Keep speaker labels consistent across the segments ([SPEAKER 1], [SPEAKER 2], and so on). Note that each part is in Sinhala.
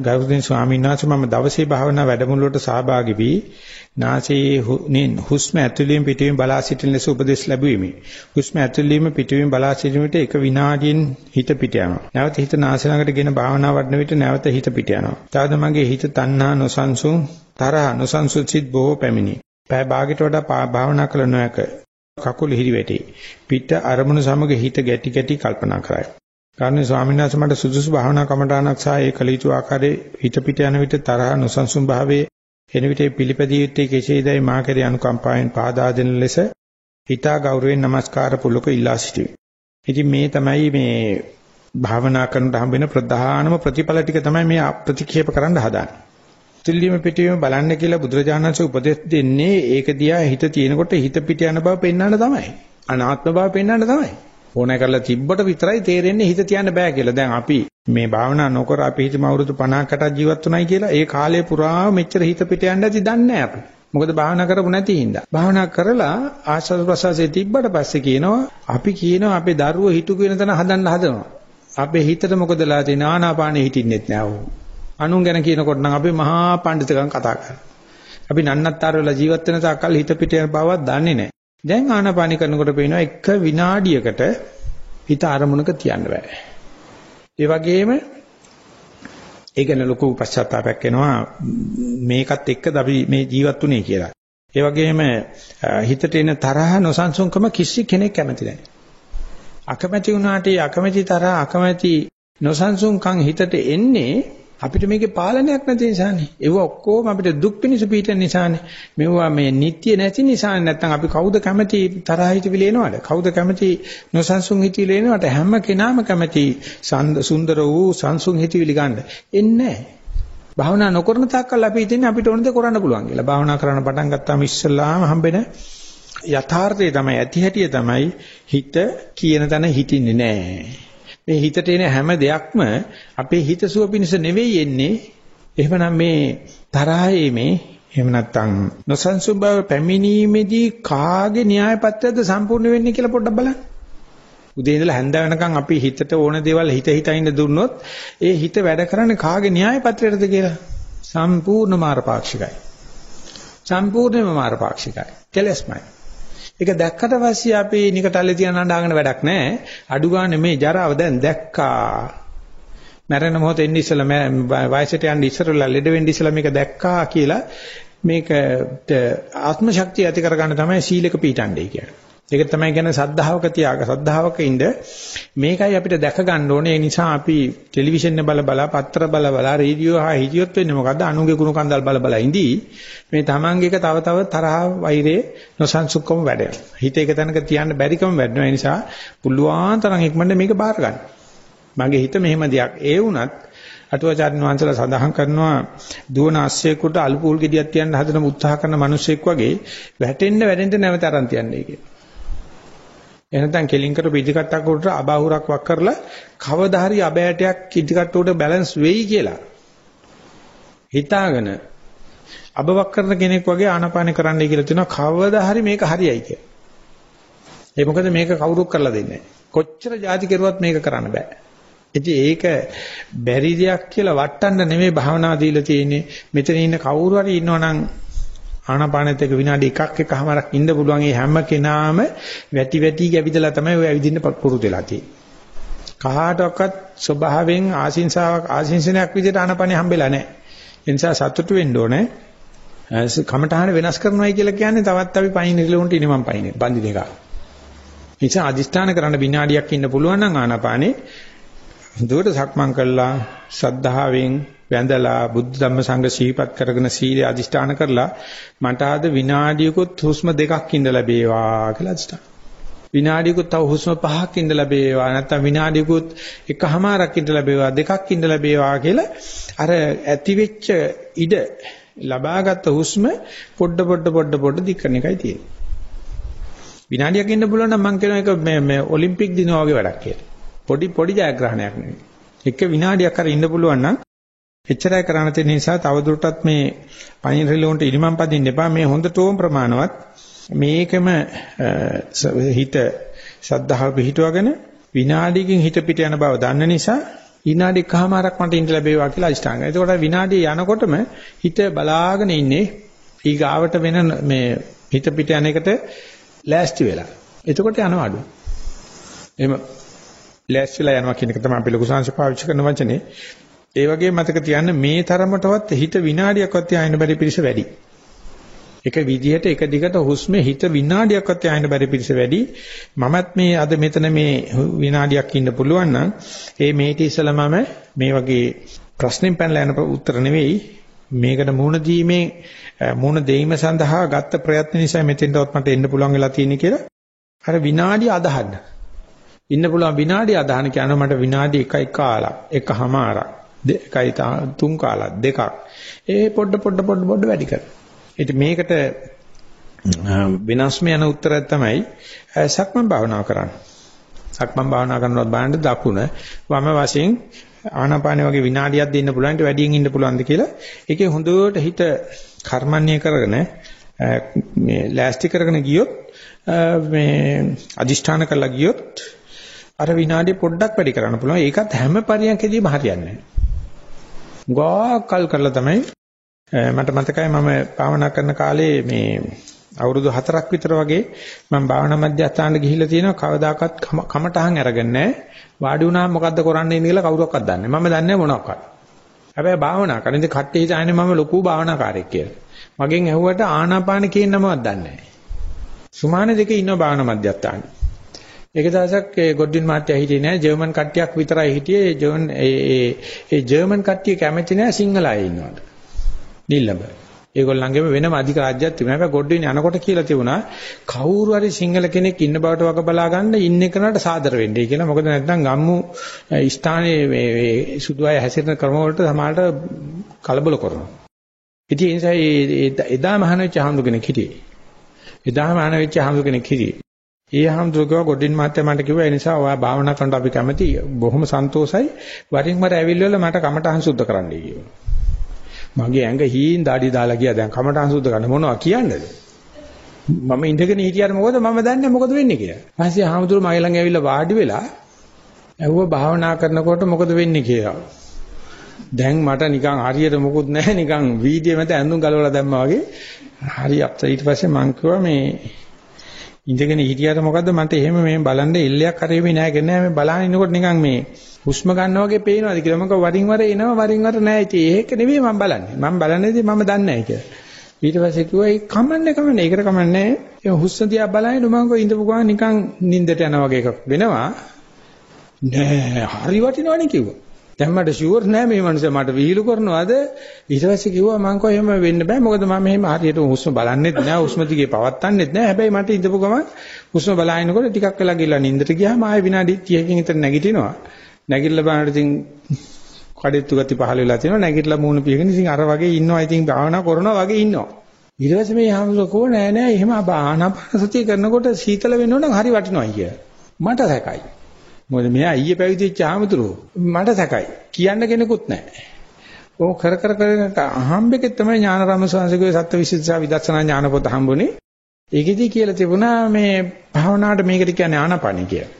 [SPEAKER 1] ගෞරවනීය ස්වාමීන් වහන්සේ මම දවසේ භාවනා වැඩමුළුවට සහභාගී වී නාසයේ හුස්ම ඇතුළේම පිටවීම බලා සිටින ලෙස උපදෙස් ලැබුවෙමි. හුස්ම ඇතුළේම පිටවීම බලා සිටින විට එක විනාඩියෙන් හිත පිට යනවා. නැවත හිත නාසය ළඟට ගෙන භාවනා වඩන විට නැවත හිත පිට යනවා. තවද මගේ හිත තණ්හා නොසන්සුන් තරහ නොසන්සුන් සිත් බොහෝ පැමිණි. පය භාගයට වඩා භාවනා කළ නොහැක. කකුල හිරි වැටේ. පිට අරමුණු සමග හිත ගැටි ගැටි කල්පනා කරයි. කාරණේ ස්වාමීන් වහන්සේ මට සුදුසු භාවනා කමඨාණක් සහ ඒ කළ යුතු ආකාරයේ හිත පිට යන විට තරහ නොසන්සුන් භාවයේ එන විට පිළිපැදිය යුත්තේ කෙසේදයි මා කෙරේ අනුකම්පාවෙන් පාදා දෙන ලෙස හිතා ගෞරවයෙන් নমස්කාර පුලක ඉල්ලා සිටිමි. ඉතින් මේ තමයි මේ භාවනා කරනට හම්බ වෙන ප්‍රධානම ප්‍රතිඵල ටික තමයි මේ ප්‍රතික්ෂේප කරන්න හදාන්නේ. තුල්ලියම පිටියම බලන්න කියලා බුදුරජාණන්සේ උපදෙස් දෙන්නේ ඒක දිහා හිත තියෙනකොට හිත පිට යන බව පෙන්වන්න තමයි. අනාත්ම බව පෙන්වන්න තමයි. ඕනෑ කරලා තිබ්බට විතරයි තේරෙන්නේ හිත තියන්න බෑ කියලා. දැන් අපි මේ භාවනා නොකර අපි හිතමු අවුරුදු 50කට ජීවත් වුණයි කියලා ඒ කාලය පුරා මෙච්චර හිත පිට යන්න ඇති දන්නේ අපි. මොකද භාවනා කරපු නැති හින්දා. භාවනා කරලා ආස්වාද ප්‍රසවාසයේ තිබ්බට පස්සේ කියනවා අපි කියනවා අපේ දරුවෝ හිතු කියන තැන හදන්න හදනවා. අපේ හිතට මොකදලා තියෙන ආනාපානෙ හිටින්නෙත් නෑ ඕ. අනුන් ගැන කියනකොට නම් අපි මහා පඬිතුකම් කතා කරනවා. අපි නන්නත්තර වෙලා ජීවත් වෙන තාක්කල් හිත පිට යන බවක් දන්නේ නැහැ. දැන් ආනාපානි කරනකොට පේනවා එක විනාඩියකට හිත අරමුණක තියන්න බෑ. ඒ වගේම ඒ ගැන ලොකු පශ්චාත්තාවයක් එනවා මේකත් එක්කද අපි මේ ජීවත් වුනේ කියලා. ඒ වගේම හිතට එන තරහ නොසන්සුන්කම කිසි කෙනෙක් කැමති නැහැ. අකමැති වුණාට අකමැති තරහ අකමැති නොසන්සුන්කම් හිතට එන්නේ අපිට මේකේ පාලනයක් නැති නිසානේ. ඒව ඔක්කොම අපිට දුක් පිණිස පීඩන නිසානේ. මේවා මේ නිට්ටිය නැති නිසා නැත්තම් අපි කවුද කැමති තරහ හිතවිලි එනවද? කවුද කැමති නොසන්සුන් හිතවිලි එනවද? හැම කෙනාම කැමති සුන්දර වූ සංසුන් හිතවිලි ගන්න. එන්නේ භාවනා නොකරන තාක්කල් අපි හිතන්නේ අපිට ඕන දේ කරන්න පුළුවන් කියලා. භාවනා කරන්න පටන් ගත්තාම ඉස්සල්ලාම හම්බෙන යථාර්ථය තමයි ඇති හැටිය තමයි හිත කියන තැන හිටින්නේ නැහැ. මේ හිතට එන හැම දෙයක්ම අපේ හිතසුව පිණිස නෙවෙයි එන්නේ. එහෙමනම් මේ තරහයේ මේ එහෙම නැත්නම් නොසන්සුන් බව පැමිණීමේදී කාගේ න්‍යාය පත්‍රයද සම්පූර්ණ වෙන්නේ කියලා පොඩ්ඩක් බලන්න. උදේ ඉඳලා හැන්ද වෙනකන් අපි හිතට ඕන දේවල් හිත හිතා ඉන්න දුන්නොත් ඒ හිත වැඩ කරන්නේ කාගේ න්‍යාය පත්‍රයටද කියලා සම්පූර්ණ මාරපාක්ෂිකයි. සම්පූර්ණයෙන්ම මාරපාක්ෂිකයි. කෙලස්මයි. ඒක දැක්කට පස්සේ අපි නිකටල්ලේ තියන අඬාගෙන වැඩක් නැහැ. අඩු ගන්න මේ ජරාව දැන් දැක්කා. මැරෙන මොහොත එන්නේ ඉස්සලා වයසට යන්න ඉස්සරලා ලෙඩ වෙන්න ඉස්සලා මේක දැක්කා කියලා මේක ආත්ම ශක්තිය ඇති කරගන්න තමයි සීලක පීඨණ්ඩේ කියන්නේ. ඒක තමයි කියන්නේ සද්ධාවක තියාග. සද්ධාවක ඉඳ මේකයි අපිට දැක ගන්න ඕනේ. ඒ නිසා අපි ටෙලිවිෂන් බල බල පත්‍ර බල බල රේඩියෝ හා හිතියොත් වෙන්නේ මොකද්ද? අනුගේ කුණු කන්දල් බල බල ඉඳී මේ තමන්ගේක තව තව තරහ වෛරේ නොසන්සුක්කම වැඩෙනවා හිත එක තැනක තියන්න බැරිකම වැඩෙනවා ඒ නිසා පුළුවන් තරම් ඉක්මනට මේක බාර ගන්න. මගේ හිත මෙහෙම දෙයක්. ඒ වුණත් අටුවාචාර්ය වංශලා සඳහන් කරනවා දුවන අස්සයෙකුට අලුපූල් ගෙඩියක් තියන්න හදන උත්සාහ කරන මිනිසෙක් වගේ වැටෙන්න වැටෙන්න නැවත අරන් තියන්නේ කියලා. එහෙනම් කෙලින් කරපු ඉදිකට්ටක් උඩට අබාහුරක් වක් කරලා කවදා හරි අබෑටයක් ඉදිකට්ට උඩ බැලන්ස් වෙයි කියලා හිතාගෙන අබවක් කරන කෙනෙක් වගේ ආනාපාන කරන්නයි කියලා තියෙනවා කවදා හරි මේක හරියයි කියලා. ඒ මොකද මේක කවුරුත් කරලා දෙන්නේ කොච්චර જાති කෙරුවත් මේක කරන්න බෑ. ඉතින් ඒක බැරි දෙයක් කියලා වටන්න නෙමෙයි භාවනා දීලා තියෙන්නේ. මෙතන ඉන්න කවුරු හරි ඉන්නවනම් ආනාපානෙත් එක විනාඩි එකක් එකමාරක් ඉන්න පුළුවන් ඒ හැම කෙනාම වැටි වැටි ගැවිදලා තමයි ඔය ඇවිදින්න පුරුදු වෙලා තියෙන්නේ. කාටවත් ස්වභාවයෙන් ආසින්සාවක් ආසින්සනයක් විදිහට ආනාපානෙ හම්බෙලා නැහැ. ඒ නිසා සතුටු වෙන්න ඕනේ. කමඨහන වෙනස් කරනවායි කියලා කියන්නේ තවත් අපි පයින් ඉරලොන්ට ඉනිමම් පයින් බඳින එක. නිසා අදිස්ථාන කරන්න විනාඩියක් ඉන්න පුළුවන් නම් ආනාපානේ දුවට සක්මන් කළා ශ්‍රද්ධාවෙන් වැඳලා බුද්ධ ධම්ම සංඝ සිහිපත් කරගෙන සීලය අදිෂ්ඨාන කරලා මට ආද විනාඩියකොත් හුස්ම දෙකක් ඉඳ ලැබේවා කියලා අදිෂ්ඨාන. විනාඩියකොත් තව හුස්ම පහක් ඉඳ ලැබේවා නැත්නම් විනාඩියකොත් එකහමාරක් ඉඳ ලැබේවා දෙකක් ඉඳ ලැබේවා කියලා අර ඇති වෙච්ච ඉඩ ලබාගත් හුස්ම පොඩ පොඩ පොඩ පොඩ දික් කරන එකයි තියෙන්නේ. විනාඩියක් ඉන්න පුළුවන් නම් මම කියන එක මේ මේ ඔලිම්පික් දිනවා වගේ වැඩක් කියලා. පොඩි පොඩි ජයග්‍රහණයක් නෙවෙයි. එක විනාඩියක් හරි ඉන්න පුළුවන් නම් එච්චරයි කරණ තියෙන නිසා තවදුරටත් මේ පයින් රිලෝන්ට ඉනිමම් පදින්න එපා මේ හොඳටම ප්‍රමාණවත් මේකම හිත සද්ධාව පිහිටුවගෙන විනාඩියකින් හිත පිට යන බව දන්න නිසා විනාඩි එකමාරක් මට ඉඳ ලැබේවා කියලා අදිෂ්ඨාන කරනවා. එතකොට විනාඩිය යනකොටම හිත බලාගෙන ඉන්නේ ඊගාවට වෙන මේ හිත පිට යන එකට ලෑස්ති වෙලා. එතකොට යනවා අඩු. එහෙම ලෑස්තිලා යනවා කියන එක තමයි අපි ලොකු සංශ පාවිච්චි කරන වචනේ. ඒ වගේ මතක තියන්න මේ තරමටවත් හිත විනාඩියක්වත් තියාගෙන බැරි පිරිස වැඩි. එක විදිහට එක දිගට හුස්මේ හිත විනාඩියක්වත් තියාගෙන බැරි පිරිස වැඩි. මමත් මේ අද මෙතන මේ විනාඩියක් ඉන්න පුළුවන් නම් ඒ මේටි ඉස්සලා මම මේ වගේ ප්‍රශ්නෙන් පැනලා යන උත්තර නෙවෙයි මේකට මුහුණ දීමේ මුහුණ දෙීම සඳහා ගත්ත ප්‍රයත්න නිසා මෙතෙන්ටවත් මට එන්න පුළුවන් වෙලා තියෙන කියලා අර විනාඩිය අදහන්න. ඉන්න පුළුවන් විනාඩිය අදහන කියනවා මට විනාඩි 1යි කාලක් එකමාරක් දෙකයි තුන් කාලක් දෙකක්. ඒ පොඩ පොඩ පොඩ පොඩ වැඩි කරනවා. ඉතින් මේකට විනාශම යන උත්තරය තමයි සක්මන් භාවනාව කරන්න. සක්මන් භාවනා කරනකොට බලන්න දකුණ වම වශයෙන් ආනාපාන වගේ විනාඩියක් දෙන්න පුළුවන් ඊට වැඩියෙන් ඉන්න පුළුවන්ද කියලා. ඒකේ හොඳට හිත කර්මන්නේ කරගෙන මේ ලෑස්ති කරගෙන ගියොත් මේ අදිෂ්ඨාන කරලා ගියොත් අර විනාඩිය පොඩ්ඩක් වැඩි කරන්න පුළුවන් ඒකත් හැම පරියන්කෙදීම හරියන්නේ නැහැ. කල් කරලා තමයි මට මතකයි මම භාවනා කරන කාලේ මේ අවුරුදු 4ක් විතර වගේ මම භාවනා මධ්‍යස්ථානට ගිහිල්ලා තියෙනවා කවදාකවත් කමටහන් අරගෙන නැහැ. වාඩි වුණාම මොකද්ද කරන්නේ කියලා කවුරක්වත් දන්නේ නැහැ. මම දන්නේ මොනවක්වත්. හැබැයි භාවනා කරන ඉතින් කට්ටිය හිතන්නේ මම ලොකු භාවනාකාරයෙක් කියලා. මගෙන් ඇහුවට ආනාපාන කියන නමවත් දන්නේ නැහැ. සුමාන දෙකේ ඉන්න භාවනා මධ්‍යස්ථානේ. ඒක දවසක් ඒ ගොඩ්ඩින් මාත්‍යා හිටියේ නෑ ජර්මන් කට්ටියක් විතරයි හිටියේ ජර්මන් ඒ ඒ ජර්මන් කට්ටිය කැමති නෑ සිංහල අය ඉන්නවට. නිල්ලඹ. ඒගොල්ලන්ගේම වෙනම අධික රාජ්‍යයක් තිබුණා. හැබැයි ගොඩ්ඩින් යනකොට කියලා තිබුණා කවුරු හරි සිංහල කෙනෙක් ඉන්න බවට වග බලා ගන්න ඉන්න කෙනාට සාදර වෙන්නයි කියලා. මොකද නැත්නම් ගම්මු ස්ථානයේ මේ සුදු අය හැසිරෙන ක්‍රම වලට සමහරට කලබල කරනවා. ඉතින් ඒ නිසා එදා මහාන වෙච්ච හාමුදුර කෙනෙක් හිටියේ. එදා මහාන වෙච්ච හාමුදුර කෙනෙක් හිටියේ. ඒ හාමුදුරුවෝ ගොඩින් මාත්‍ය මට කිව්වා ඒ නිසා ඔයා භාවනා කරනකොට අපි කැමති බොහොම සන්තෝසයි වරින් වර ඇවිල්ලා මට කමටහන් සුද්ධ කරන්නයි කිව්වා. මගේ ඇඟ හීන් දාඩි දාලා ගියා දැන් කමටහන් සුද්ධ කරන්න මොනවා කියන්නේද? මම ඉඳගෙන හිටියට මොකද මම දන්නේ මොකද වෙන්නේ කියලා. ඊපස්සේ හාමුදුරුවෝ මගේ ළඟ ඇවිල්ලා වාඩි වෙලා ඇහුව භාවනා කරනකොට මොකද වෙන්නේ කියලා. දැන් මට නිකන් හරියට මොකුත් නැහැ නිකන් වීඩියෝ මත ඇඳුම් ගලවලා දැම්මා වගේ හරි අප්සෙට් ඊට පස්සේ මං කිව්වා මේ ඉඳගෙන හිටියට මොකද්ද? මට එහෙම මේ බලන්න එල්ලයක් හරියෙන්නේ නැහැ කියන්නේ මේ බලන ඉන්නකොට නිකන් මේ හුස්ම ගන්නවා වගේ පේනවාද කියලා. මම වරින් වර එනවා වරින් වර නැහැ ඉතින් ඒක නෙවෙයි මම බලන්නේ. මම බලන්නේදී මම දන්නේ නැහැ කියලා. ඊට පස්සේ කිව්වා ඒ කමන්නේ කමන්නේ. ඒකට කමන්නේ ඒ හුස්ම දිහා බලනකොට මම කො ඉඳපු ගමන් නිකන් නිින්දට යනවා වගේ එකක් වෙනවා. නෑ හරි වටිනවනේ කිව්වා. දැන් මට ෂුවර් නෑ මේ මනුස්සයා මට විහිළු කරනවාද? ඊට පස්සේ කිව්වා මං කොහේ එහෙම වෙන්න බෑ. මොකද මම මෙහෙම හරියට හුස්ම බලන්නෙත් නෑ හුස්ම දිගේ පවත්තන්නෙත් නෑ. හැබැයි මට ඉඳපු ගමන් හුස්ම බලාගෙනකොට ටිකක් වෙලා ගිහලා නින්දට ගියාම ආයෙ විනාඩි 30කින් විතර නැගිටිනවා. නැගිටලා බලනකොට ඉතින් කඩਿੱත්තු ගති පහල වෙලා තියෙනවා. නැගිටලා මූණ පියගෙන ඉතින් අර වගේ ඉන්නවා. ඉතින් භාවනා කරනවා වගේ ඉන්නවා. ඊට පස්සේ මේ හැමෝකෝ නෑ නෑ. එහෙම ආනාපාන සතිය කරනකොට සීතල වෙනව නම් හරි වටිනවයි කියලා. මට සැකයි. මොකද මෙයා ඊයේ පැවිදිච්ච ආමතුරු මට සැකයි. කියන්න කෙනෙකුත් නැහැ. ඕක කර කර කරගෙන අහම්බෙකෙත් තමයි ඥානරම සංසකේ සත්‍යවිසුද්ධි විදර්ශනා ඥාන පොත හම්බුනේ. ඒකෙදි කියලා තිබුණා මේ භාවනාවට මේකට කියන්නේ ආනාපානිය කියලා.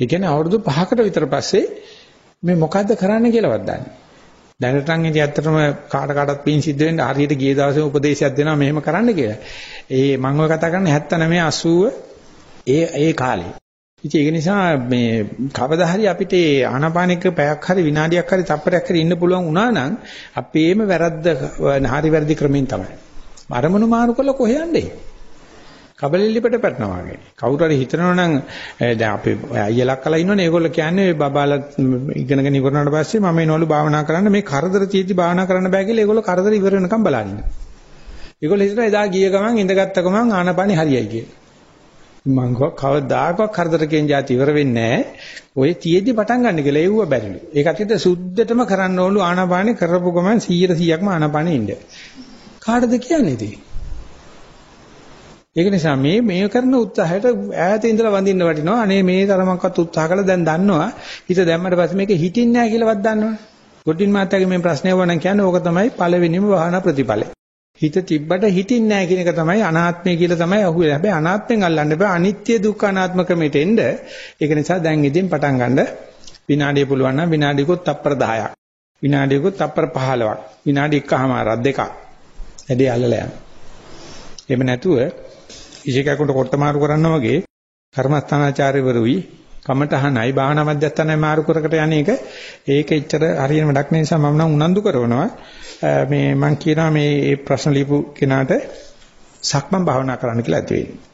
[SPEAKER 1] ඒ කියන්නේ අවුරුදු 5කට විතර පස්සේ මේ මොකද්ද කරන්න කියලාවත් දන්නේ. දැනට නම් ඉතින් ඇත්තටම කාට කාටත් පින් සිද්ධ වෙන්න හරියට ගිය දවසේ උපදේශයක් දෙනවා මෙහෙම කරන්න කියලා. ඒ මම ඔය කතා කරන්නේ 79 80 ඒ ඒ කාලේ. ඉතින් ඒක නිසා මේ කවදා හරි අපිට ආනාපානික පැයක් හරි විනාඩියක් හරි තප්පරයක් හරි ඉන්න පුළුවන් වුණා නම් අපේම වැරද්ද හරි වැරදි ක්‍රමෙන් තමයි. අරමුණු මාරු කළ කොහෙ යන්නේ? කබලෙල්ලිපට පැටනවා වගේ. කවුරු හරි හිතනවා නම් දැන් අපි අයියලා කලා ඉන්නවනේ ඒගොල්ලෝ කියන්නේ බබාලා ඉගෙනගෙන ඉවරනාට පස්සේ මම එනවලු භාවනා කරන්න මේ කරදර තියෙද්දි භාවනා කරන්න බෑ කියලා ඒගොල්ලෝ කරදර ඉවර වෙනකම් බලන ඉන්නවා. ඒගොල්ලෝ හිතනවා එදා ගිය ගමන් ඉඳගත්ත ගමන් ආනාපානි හරියයි කියලා. මං කවදාකවත් කරදරකෙන් જાති ඉවර වෙන්නේ නැහැ. ඔය තියේදී පටන් ගන්න කියලා එව්ව බැරිලු. ඒක ඇත්තට සුද්ධටම කරන්න ඕනලු ආනාපානෙ කරපු ගමන් 100 100ක්ම ආනාපානෙ ඉන්න. කාටද කියන්නේ ඉතින්? ඒක නිසා මේ මේ කරන උත්සාහයට ඈත ඉඳලා වඳින්න වටිනවා. අනේ මේ තරමක්වත් උත්සාහ කළා දැන් දන්නවා. හිත දැම්මට පස්සේ මේක හිටින්නේ නැහැ කියලාවත් දන්නවනේ. ගොඩින් මාත්‍යාගේ මේ ප්‍රශ්නේ වුණා කියන්නේ ඕක තමයි පළවෙනිම වහන ප්‍රතිඵලය. හිත තිබ්බට හිතින්නේ නැහැ කියන එක තමයි අනාත්මය කියලා තමයි අහුවෙන්නේ. හැබැයි අනාත්මෙන් අල්ලන්න බෑ. අනිත්‍ය දුක්ඛ අනාත්ම ක්‍රමයට එන්න. ඒක නිසා දැන් ඉදින් පටන් ගන්න විනාඩිය පුළුවන් නම් විනාඩියකොත් තප්පර 10ක්. විනාඩියකොත් තප්පර 15ක්. විනාඩි එකමාරක් දෙකක්. ඇදී අල්ලලා යන්න. එහෙම නැතුව ඉෂේකකට කොට මාරු කරනවා වගේ කර්මස්ථානාචාර්යවරුයි කමටහනයි භාවනා මධ්‍යස්ථානයි මාරු කරකට යන එක ඒක එච්චර හරියම වැඩක් නිසා මම නම් උනන්දු කරනවා මේ මම කියනවා මේ ප්‍රශ්න ලියපු කෙනාට සක්මන් භාවනා කරන්න කියලා ඇති වෙන්නේ.